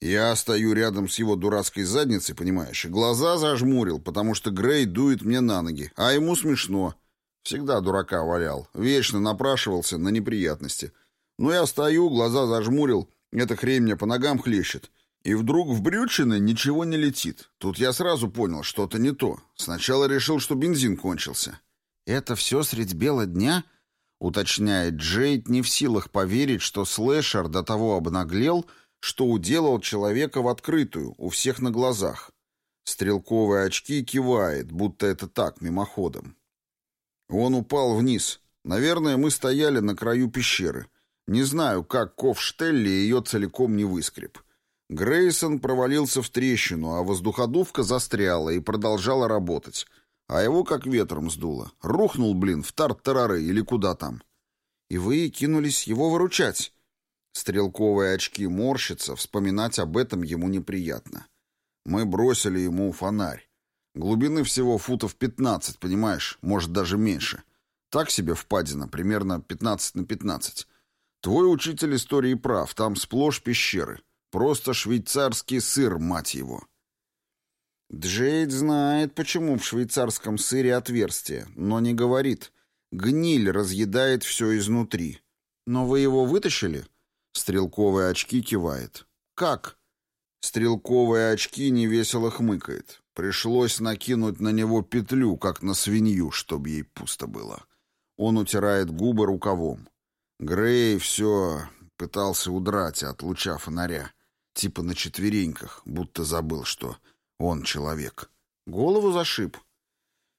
Я стою рядом с его дурацкой задницей, понимаешь, и глаза зажмурил, потому что Грей дует мне на ноги, а ему смешно. Всегда дурака валял, вечно напрашивался на неприятности. Но я стою, глаза зажмурил, эта хрень мне по ногам хлещет. И вдруг в брючины ничего не летит. Тут я сразу понял, что-то не то. Сначала решил, что бензин кончился. «Это все средь бела дня?» — уточняет Джейд, не в силах поверить, что слэшер до того обнаглел, что уделал человека в открытую, у всех на глазах. Стрелковые очки кивает, будто это так, мимоходом. Он упал вниз. Наверное, мы стояли на краю пещеры. Не знаю, как Ковштелли ее целиком не выскреб. Грейсон провалился в трещину, а воздуходувка застряла и продолжала работать. А его как ветром сдуло. Рухнул, блин, в тарт-тарары или куда там. И вы кинулись его выручать. Стрелковые очки морщатся, вспоминать об этом ему неприятно. Мы бросили ему фонарь. Глубины всего футов 15, понимаешь, может даже меньше. Так себе впадина, примерно 15 на 15. Твой учитель истории прав, там сплошь пещеры. Просто швейцарский сыр, мать его. Джейд знает, почему в швейцарском сыре отверстие, но не говорит. Гниль разъедает все изнутри. Но вы его вытащили? Стрелковые очки кивает. Как? Стрелковые очки невесело хмыкает. Пришлось накинуть на него петлю, как на свинью, чтобы ей пусто было. Он утирает губы рукавом. Грей все пытался удрать от луча фонаря, типа на четвереньках, будто забыл, что он человек. Голову зашиб.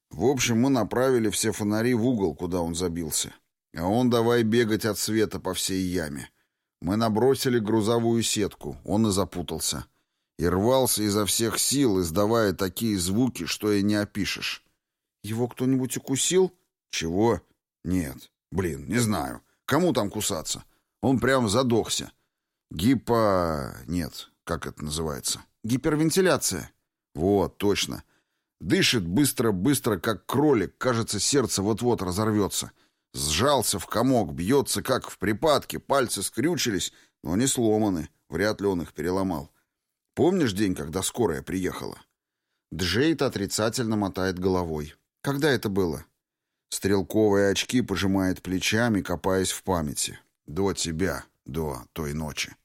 В общем, мы направили все фонари в угол, куда он забился. А он давай бегать от света по всей яме. Мы набросили грузовую сетку, он и запутался и рвался изо всех сил, издавая такие звуки, что и не опишешь. Его кто-нибудь укусил? Чего? Нет. Блин, не знаю. Кому там кусаться? Он прям задохся. Гипо... Нет, как это называется? Гипервентиляция. Вот, точно. Дышит быстро-быстро, как кролик. Кажется, сердце вот-вот разорвется. Сжался в комок, бьется, как в припадке. Пальцы скрючились, но не сломаны. Вряд ли он их переломал. Помнишь день, когда скорая приехала?» Джейд отрицательно мотает головой. «Когда это было?» Стрелковые очки пожимает плечами, копаясь в памяти. «До тебя, до той ночи».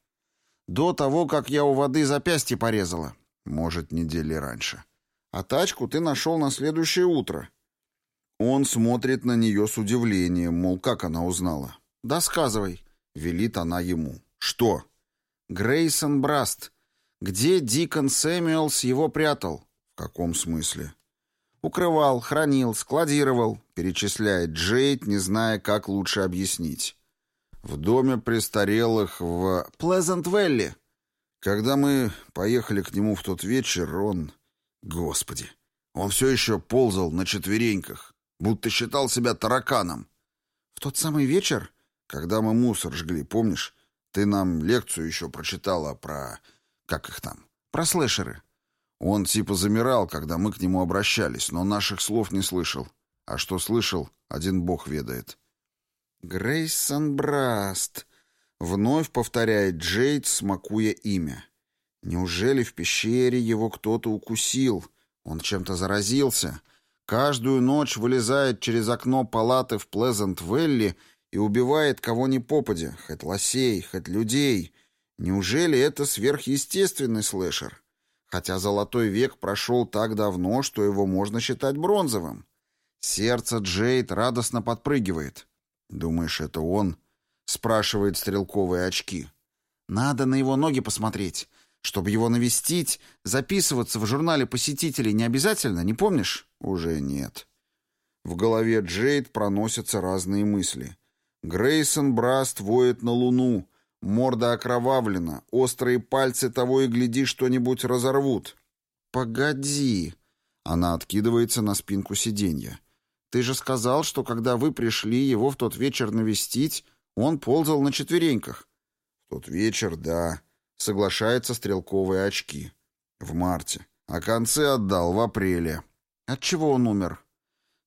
«До того, как я у воды запястье порезала?» «Может, недели раньше». «А тачку ты нашел на следующее утро». Он смотрит на нее с удивлением, мол, как она узнала. «Да сказывай», — велит она ему. «Что?» «Грейсон Браст. Где Дикон Сэмюэлс его прятал? В каком смысле? Укрывал, хранил, складировал, перечисляет Джейд, не зная, как лучше объяснить. В доме престарелых в Плезант-Велли. Когда мы поехали к нему в тот вечер, он... Господи! Он все еще ползал на четвереньках, будто считал себя тараканом. В тот самый вечер, когда мы мусор жгли, помнишь? Ты нам лекцию еще прочитала про как их там? Про слэшеры. Он типа замирал, когда мы к нему обращались, но наших слов не слышал. А что слышал, один бог ведает. Грейсон Браст. Вновь повторяет Джейд, смакуя имя. Неужели в пещере его кто-то укусил? Он чем-то заразился. Каждую ночь вылезает через окно палаты в Плезант-Велли и убивает кого ни попадя, хоть лосей, хоть людей, Неужели это сверхъестественный слэшер? Хотя золотой век прошел так давно, что его можно считать бронзовым. Сердце Джейд радостно подпрыгивает. Думаешь, это он? спрашивает стрелковые очки. Надо на его ноги посмотреть. Чтобы его навестить, записываться в журнале посетителей не обязательно, не помнишь? Уже нет. В голове Джейд проносятся разные мысли. Грейсон Браст воет на луну. Морда окровавлена. Острые пальцы того и гляди что-нибудь разорвут. «Погоди!» Она откидывается на спинку сиденья. «Ты же сказал, что когда вы пришли его в тот вечер навестить, он ползал на четвереньках». «В тот вечер, да», — соглашается стрелковые очки. «В марте. А концы отдал в апреле». «От чего он умер?»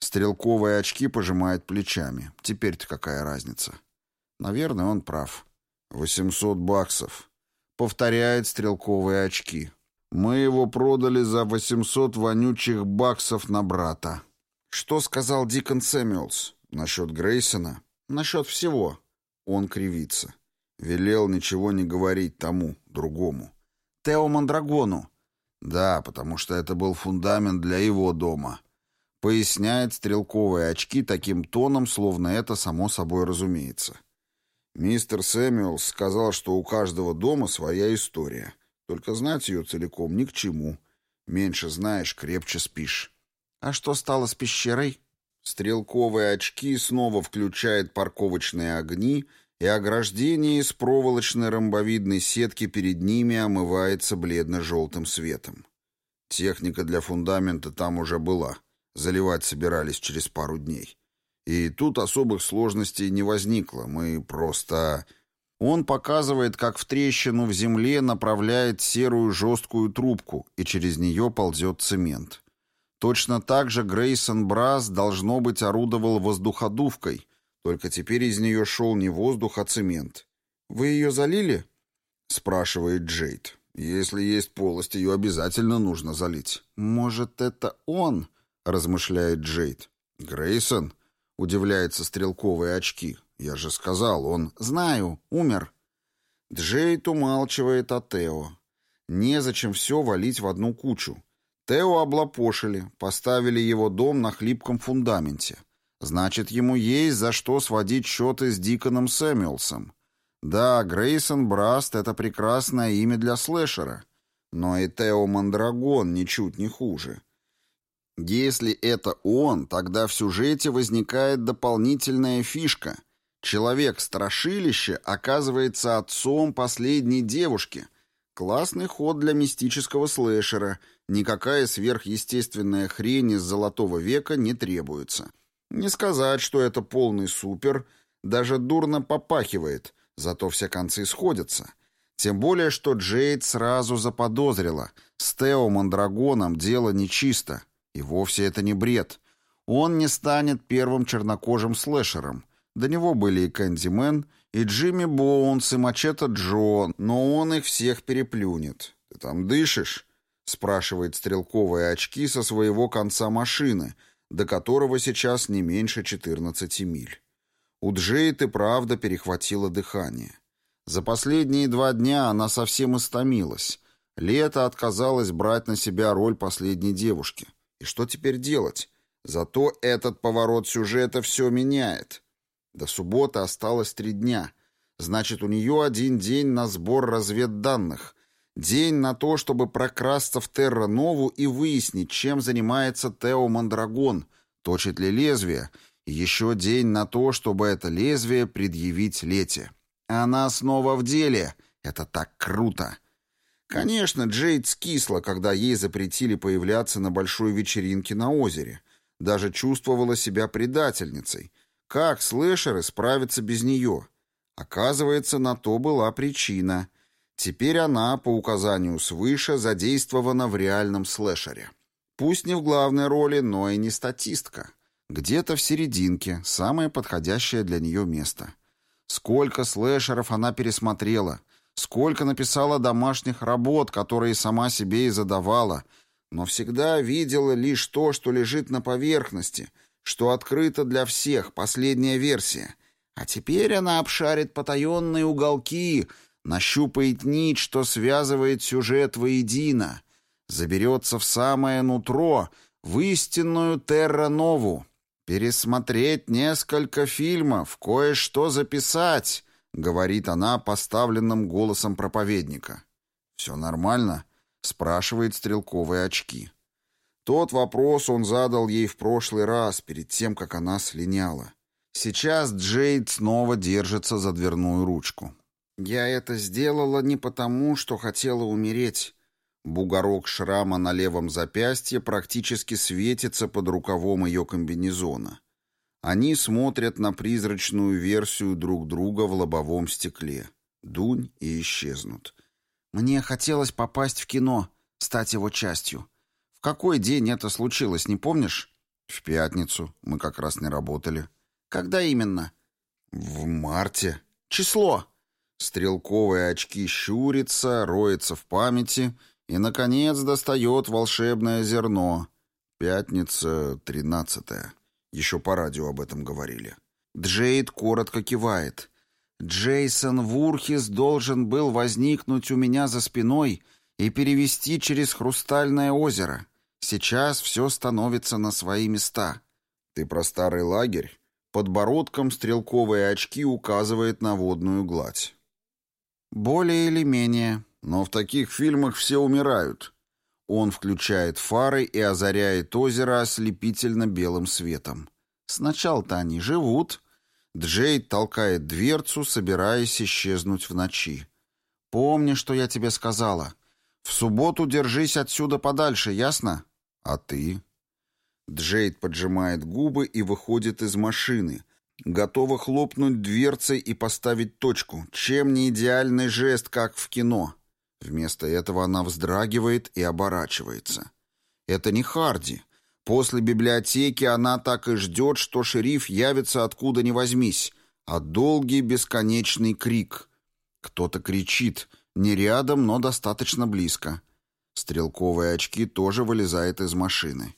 Стрелковые очки пожимает плечами. Теперь-то какая разница? Наверное, он прав. «Восемьсот баксов», — повторяет стрелковые очки. «Мы его продали за восемьсот вонючих баксов на брата». «Что сказал Дикон Сэмюэлс? Насчет Грейсона?» «Насчет всего». Он кривится. Велел ничего не говорить тому, другому. «Тео Мандрагону». «Да, потому что это был фундамент для его дома». Поясняет стрелковые очки таким тоном, словно это само собой разумеется. Мистер Сэмюэлс сказал, что у каждого дома своя история. Только знать ее целиком ни к чему. Меньше знаешь, крепче спишь. А что стало с пещерой? Стрелковые очки снова включает парковочные огни, и ограждение из проволочной ромбовидной сетки перед ними омывается бледно-желтым светом. Техника для фундамента там уже была. Заливать собирались через пару дней. И тут особых сложностей не возникло. Мы просто... Он показывает, как в трещину в земле направляет серую жесткую трубку, и через нее ползет цемент. Точно так же Грейсон Брас, должно быть, орудовал воздуходувкой, только теперь из нее шел не воздух, а цемент. «Вы ее залили?» — спрашивает Джейд. «Если есть полость, ее обязательно нужно залить». «Может, это он?» — размышляет Джейд. «Грейсон?» — удивляется стрелковые очки. «Я же сказал, он...» «Знаю, умер». Джейд умалчивает о Тео. Незачем все валить в одну кучу. Тео облапошили, поставили его дом на хлипком фундаменте. Значит, ему есть за что сводить счеты с Диконом Сэмюэлсом. Да, Грейсон Браст — это прекрасное имя для слэшера. Но и Тео Мандрагон ничуть не хуже. Если это он, тогда в сюжете возникает дополнительная фишка. Человек-страшилище оказывается отцом последней девушки. Классный ход для мистического слэшера. Никакая сверхъестественная хрень из золотого века не требуется. Не сказать, что это полный супер, даже дурно попахивает, зато все концы сходятся. Тем более, что Джейд сразу заподозрила. С Тео Мандрагоном дело нечисто. И вовсе это не бред. Он не станет первым чернокожим слэшером. До него были и Кэндимен, и Джимми Боунс, и Мачете Джо, но он их всех переплюнет. «Ты там дышишь?» — спрашивает стрелковые очки со своего конца машины, до которого сейчас не меньше 14 миль. У Джейд и правда перехватило дыхание. За последние два дня она совсем истомилась. Лето отказалась брать на себя роль последней девушки. И что теперь делать? Зато этот поворот сюжета все меняет. До субботы осталось три дня. Значит, у нее один день на сбор разведданных. День на то, чтобы прокрасться в Терра-Нову и выяснить, чем занимается Тео Мандрагон, точит ли лезвие, и еще день на то, чтобы это лезвие предъявить Лете. Она снова в деле. Это так круто. Конечно, Джейд скисла, когда ей запретили появляться на большой вечеринке на озере. Даже чувствовала себя предательницей. Как слэшеры справятся без нее? Оказывается, на то была причина. Теперь она, по указанию свыше, задействована в реальном слэшере. Пусть не в главной роли, но и не статистка. Где-то в серединке, самое подходящее для нее место. Сколько слэшеров она пересмотрела — сколько написала домашних работ, которые сама себе и задавала, но всегда видела лишь то, что лежит на поверхности, что открыто для всех, последняя версия. А теперь она обшарит потаенные уголки, нащупает нить, что связывает сюжет воедино, заберется в самое нутро, в истинную Терра-Нову, пересмотреть несколько фильмов, кое-что записать —— говорит она поставленным голосом проповедника. «Все нормально?» — спрашивает стрелковые очки. Тот вопрос он задал ей в прошлый раз, перед тем, как она слиняла. Сейчас Джейд снова держится за дверную ручку. «Я это сделала не потому, что хотела умереть». Бугорок шрама на левом запястье практически светится под рукавом ее комбинезона. Они смотрят на призрачную версию друг друга в лобовом стекле. Дунь и исчезнут. «Мне хотелось попасть в кино, стать его частью. В какой день это случилось, не помнишь?» «В пятницу. Мы как раз не работали». «Когда именно?» «В марте». «Число?» Стрелковые очки щурится, роется в памяти и, наконец, достает волшебное зерно. Пятница, тринадцатая. Еще по радио об этом говорили. Джейд коротко кивает. «Джейсон Вурхис должен был возникнуть у меня за спиной и перевести через Хрустальное озеро. Сейчас все становится на свои места». «Ты про старый лагерь?» Подбородком стрелковые очки указывает на водную гладь. «Более или менее. Но в таких фильмах все умирают. Он включает фары и озаряет озеро ослепительно белым светом. Сначала-то они живут. Джейд толкает дверцу, собираясь исчезнуть в ночи. «Помни, что я тебе сказала. В субботу держись отсюда подальше, ясно? А ты?» Джейд поджимает губы и выходит из машины, готова хлопнуть дверцей и поставить точку, чем не идеальный жест, как в кино. Вместо этого она вздрагивает и оборачивается. Это не Харди. После библиотеки она так и ждет, что шериф явится откуда ни возьмись, а долгий бесконечный крик. Кто-то кричит, не рядом, но достаточно близко. Стрелковые очки тоже вылезает из машины.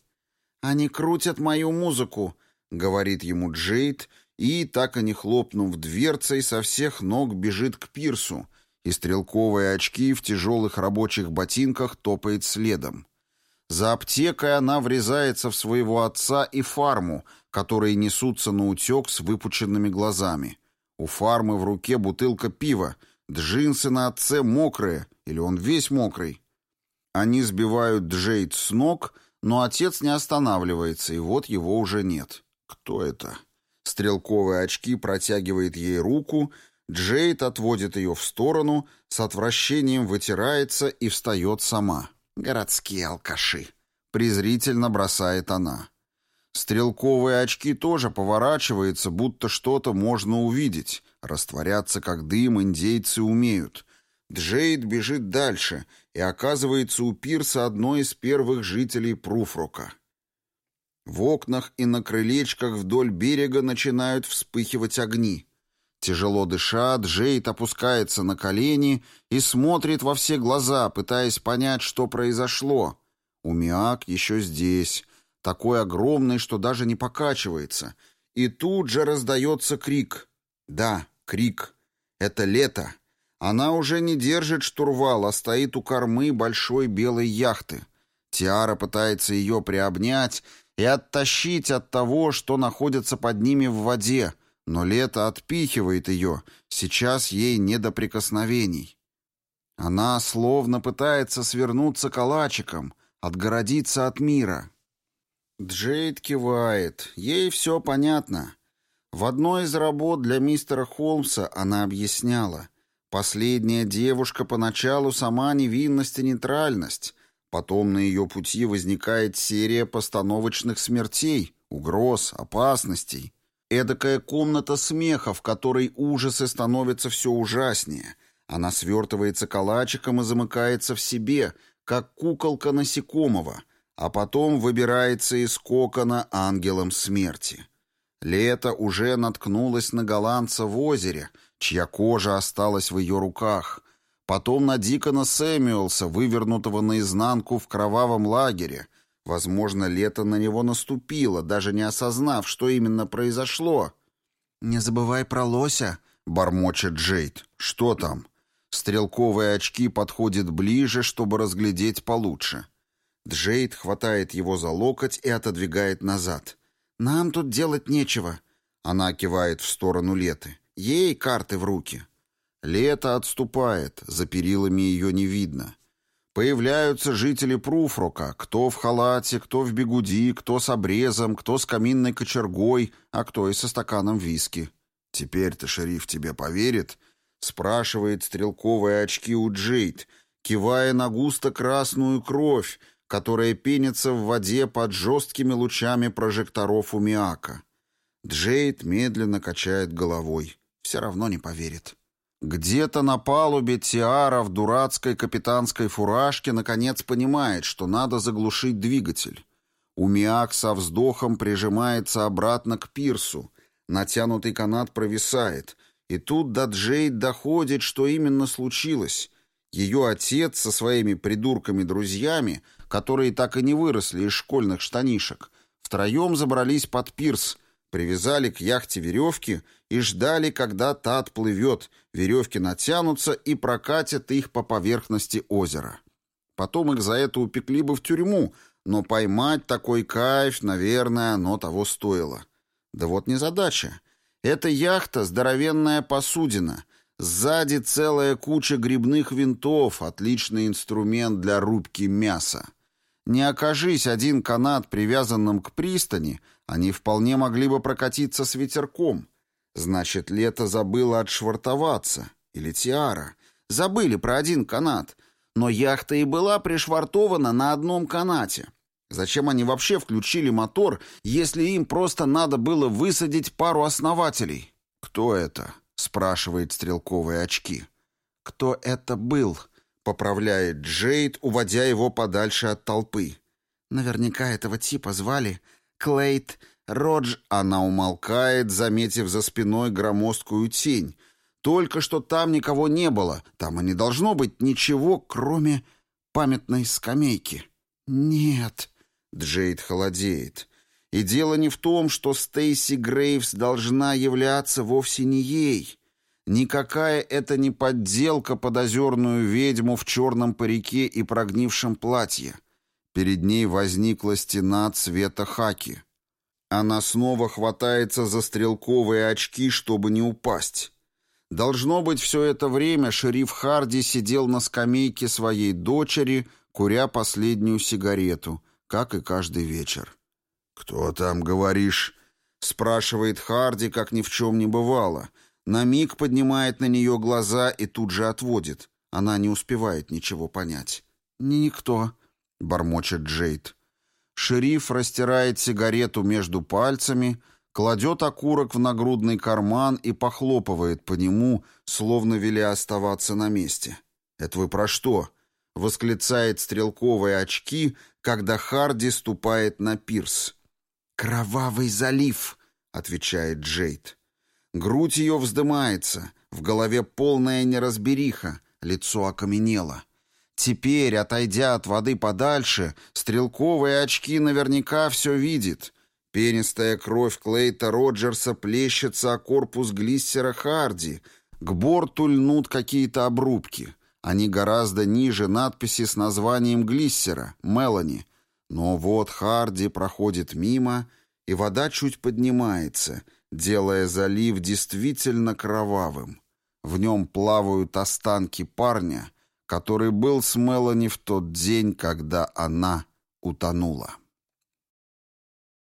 «Они крутят мою музыку», — говорит ему Джейд, и, так и не хлопнув дверцей, со всех ног бежит к пирсу, и стрелковые очки в тяжелых рабочих ботинках топает следом. За аптекой она врезается в своего отца и фарму, которые несутся на утек с выпученными глазами. У фармы в руке бутылка пива, джинсы на отце мокрые, или он весь мокрый. Они сбивают Джейд с ног, но отец не останавливается, и вот его уже нет. Кто это? Стрелковые очки протягивает ей руку, Джейд отводит ее в сторону, с отвращением вытирается и встает сама. «Городские алкаши», — презрительно бросает она. Стрелковые очки тоже поворачиваются, будто что-то можно увидеть. Растворяться, как дым, индейцы умеют. Джейд бежит дальше и оказывается у пирса одной из первых жителей Пруфрука. В окнах и на крылечках вдоль берега начинают вспыхивать огни. Тяжело дыша, Джейд опускается на колени и смотрит во все глаза, пытаясь понять, что произошло. Умиак еще здесь, такой огромный, что даже не покачивается. И тут же раздается крик. Да, крик. Это лето. Она уже не держит штурвал, а стоит у кормы большой белой яхты. Тиара пытается ее приобнять и оттащить от того, что находится под ними в воде, но лето отпихивает ее, сейчас ей не до прикосновений. Она словно пытается свернуться калачиком, отгородиться от мира. Джейд кивает, ей все понятно. В одной из работ для мистера Холмса она объясняла. Последняя девушка поначалу сама невинность и нейтральность, потом на ее пути возникает серия постановочных смертей, угроз, опасностей. Эдакая комната смеха, в которой ужасы становятся все ужаснее. Она свертывается калачиком и замыкается в себе, как куколка насекомого, а потом выбирается из кокона ангелом смерти. Лето уже наткнулось на голландца в озере, чья кожа осталась в ее руках, потом на Дикона Сэмюэлса, вывернутого наизнанку в кровавом лагере, Возможно, лето на него наступило, даже не осознав, что именно произошло. «Не забывай про лося», — бормочет Джейд. «Что там?» Стрелковые очки подходят ближе, чтобы разглядеть получше. Джейд хватает его за локоть и отодвигает назад. «Нам тут делать нечего». Она кивает в сторону Леты. ей карты в руки. Лето отступает, за перилами ее не видно. Появляются жители Пруфрока, кто в халате, кто в бегуди, кто с обрезом, кто с каминной кочергой, а кто и со стаканом виски. «Теперь-то шериф тебе поверит?» — спрашивает стрелковые очки у Джейд, кивая на густо-красную кровь, которая пенится в воде под жесткими лучами прожекторов у Миака. Джейд медленно качает головой. Все равно не поверит. Где-то на палубе Тиара в дурацкой капитанской фуражке наконец понимает, что надо заглушить двигатель. Умиак со вздохом прижимается обратно к пирсу. Натянутый канат провисает. И тут до Джейд доходит, что именно случилось. Ее отец со своими придурками-друзьями, которые так и не выросли из школьных штанишек, втроем забрались под пирс — Привязали к яхте веревки и ждали, когда та отплывет, веревки натянутся и прокатят их по поверхности озера. Потом их за это упекли бы в тюрьму, но поймать такой кайф, наверное, оно того стоило. Да вот не задача. Эта яхта — здоровенная посудина. Сзади целая куча грибных винтов, отличный инструмент для рубки мяса. Не окажись один канат привязанным к пристани, они вполне могли бы прокатиться с ветерком. Значит, лето забыло отшвартоваться. Или Тиара. Забыли про один канат. Но яхта и была пришвартована на одном канате. Зачем они вообще включили мотор, если им просто надо было высадить пару основателей? «Кто это?» — спрашивает стрелковые очки. «Кто это был?» Поправляет Джейд, уводя его подальше от толпы. Наверняка этого типа звали Клейт Родж. Она умолкает, заметив за спиной громоздкую тень. Только что там никого не было. Там и не должно быть ничего, кроме памятной скамейки. Нет. Джейд холодеет. И дело не в том, что Стейси Грейвс должна являться вовсе не ей. Никакая это не подделка под озерную ведьму в черном парике и прогнившем платье. Перед ней возникла стена цвета хаки. Она снова хватается за стрелковые очки, чтобы не упасть. Должно быть, все это время шериф Харди сидел на скамейке своей дочери, куря последнюю сигарету, как и каждый вечер. «Кто там, говоришь?» — спрашивает Харди, как ни в чем не бывало — на миг поднимает на нее глаза и тут же отводит. Она не успевает ничего понять. «Никто», — бормочет Джейд. Шериф растирает сигарету между пальцами, кладет окурок в нагрудный карман и похлопывает по нему, словно вели оставаться на месте. «Это вы про что?» — восклицает стрелковые очки, когда Харди ступает на пирс. «Кровавый залив», — отвечает Джейд. Грудь ее вздымается, в голове полная неразбериха, лицо окаменело. Теперь, отойдя от воды подальше, стрелковые очки наверняка все видит. Пенистая кровь Клейта Роджерса плещется о корпус глиссера Харди. К борту льнут какие-то обрубки. Они гораздо ниже надписи с названием глиссера — «Мелани». Но вот Харди проходит мимо, и вода чуть поднимается — делая залив действительно кровавым. В нем плавают останки парня, который был с Мелани в тот день, когда она утонула.